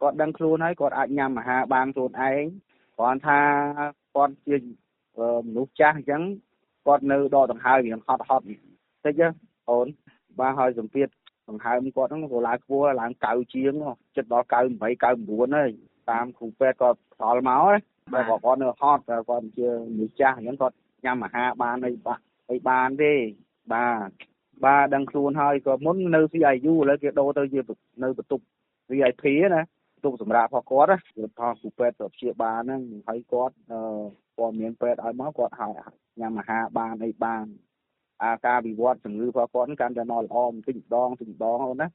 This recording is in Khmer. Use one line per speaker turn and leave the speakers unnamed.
គាត់ដឹងខ្លួនហើយគាត់អាចញ៉ាំអាហារបានខ្លួនឯងគ្រាន់ថាគាត់ជាមនុស្សចាស់អញ្ចឹងគាត់នៅដកដង្ហើមរៀងហត់ហត់តិចអូនបាទហើយសម្ពាធដង្ហើមគាត់ហ្នឹងក៏ឡើងខ្ពស់ឡើង9ជាងចិត្តដល់98 99ហើយតាមគ្រូពេទ្យគាត់ផ្ដល់មកណាតែគាត់នៅហត់គាត់ជាមនុស្សចាស់អញ្ចឹងគាត់ញ៉ាំអាហារបានអីបាក់អីបានទេបាទបាទដឹងខ្លួនហើយក៏មុននៅ CIU ឥឡូវគេដូរទៅជានៅបន្ទប់ VIP ណាបន្ទប់សម្រាប់របស់គាត់ណាផលគ្រូពេទ្យទៅព្យាបាលហ្នឹងហើយគាត់ព័ត៌មានពេទ្យឲ្យមកគាត់ឲ្យញ៉ាំអាហារបានអីបានអាការវិវត្តជំងឺរបស់គាត់កាន់តែមកល្អបន្តិចម្ដងបន្តិចម្ដងអូនណា